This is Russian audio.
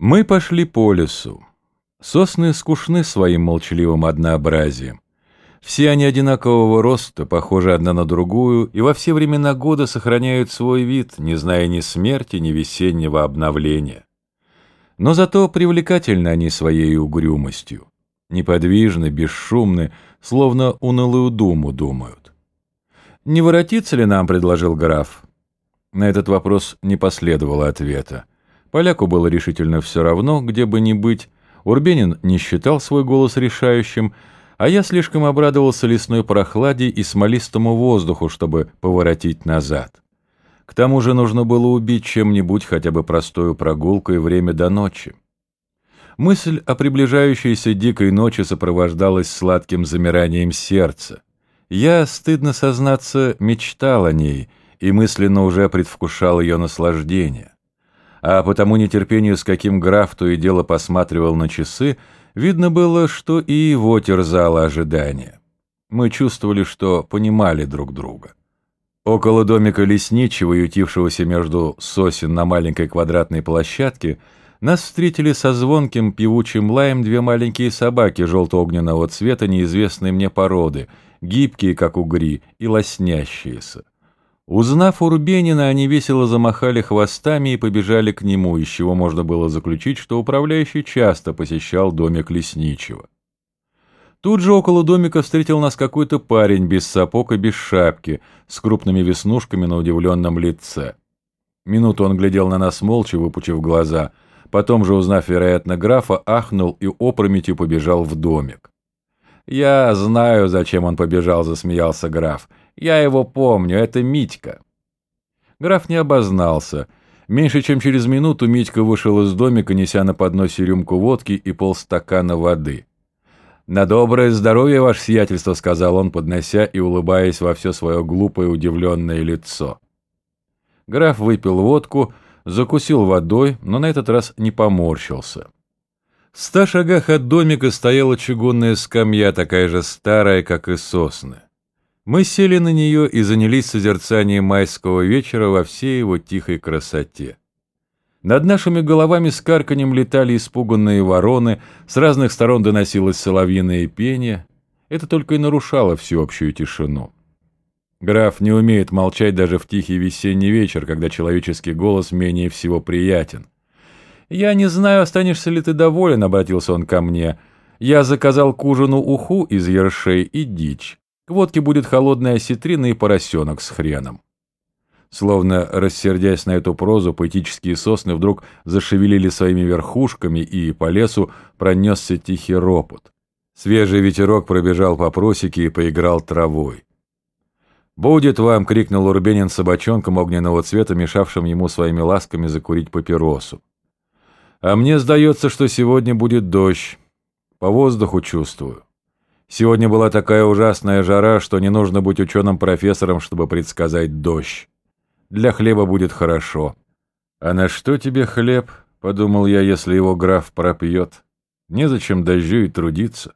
Мы пошли по лесу. Сосны скучны своим молчаливым однообразием. Все они одинакового роста, похожи одна на другую, и во все времена года сохраняют свой вид, не зная ни смерти, ни весеннего обновления. Но зато привлекательны они своей угрюмостью. Неподвижны, бесшумны, словно унылую думу думают. «Не воротиться ли нам?» — предложил граф. На этот вопрос не последовало ответа. Поляку было решительно все равно, где бы ни быть. Урбенин не считал свой голос решающим, а я слишком обрадовался лесной прохладе и смолистому воздуху, чтобы поворотить назад. К тому же нужно было убить чем-нибудь хотя бы простую прогулкой время до ночи. Мысль о приближающейся дикой ночи сопровождалась сладким замиранием сердца. Я, стыдно сознаться, мечтал о ней и мысленно уже предвкушал ее наслаждение а по тому нетерпению, с каким граф то и дело посматривал на часы, видно было, что и его терзало ожидание. Мы чувствовали, что понимали друг друга. Около домика лесничего, ютившегося между сосен на маленькой квадратной площадке, нас встретили со звонким певучим лаем две маленькие собаки желто-огненного цвета неизвестной мне породы, гибкие, как угри, и лоснящиеся. Узнав Урбенина, они весело замахали хвостами и побежали к нему, из чего можно было заключить, что управляющий часто посещал домик лесничего. Тут же около домика встретил нас какой-то парень без сапог и без шапки, с крупными веснушками на удивленном лице. Минуту он глядел на нас молча, выпучив глаза, потом же, узнав, вероятно, графа, ахнул и опрометью побежал в домик. «Я знаю, зачем он побежал», — засмеялся граф. Я его помню, это Митька». Граф не обознался. Меньше чем через минуту Митька вышел из домика, неся на подносе рюмку водки и полстакана воды. «На доброе здоровье, ваше сиятельство», — сказал он, поднося и улыбаясь во все свое глупое удивленное лицо. Граф выпил водку, закусил водой, но на этот раз не поморщился. В ста шагах от домика стояла чугунная скамья, такая же старая, как и сосны. Мы сели на нее и занялись созерцанием майского вечера во всей его тихой красоте. Над нашими головами с карканем летали испуганные вороны, с разных сторон доносилось соловьиное пение. Это только и нарушало всеобщую тишину. Граф не умеет молчать даже в тихий весенний вечер, когда человеческий голос менее всего приятен. «Я не знаю, останешься ли ты доволен», — обратился он ко мне. «Я заказал к ужину уху из ершей и дичь. К водке будет холодная осетрина и поросенок с хреном. Словно рассердясь на эту прозу, поэтические сосны вдруг зашевелили своими верхушками, и по лесу пронесся тихий ропот. Свежий ветерок пробежал по просеке и поиграл травой. «Будет вам!» — крикнул Урбенин собачонком огненного цвета, мешавшим ему своими ласками закурить папиросу. «А мне сдается, что сегодня будет дождь. По воздуху чувствую». Сегодня была такая ужасная жара, что не нужно быть ученым-профессором, чтобы предсказать дождь. Для хлеба будет хорошо. А на что тебе хлеб, подумал я, если его граф пропьет? Незачем дождю и трудиться.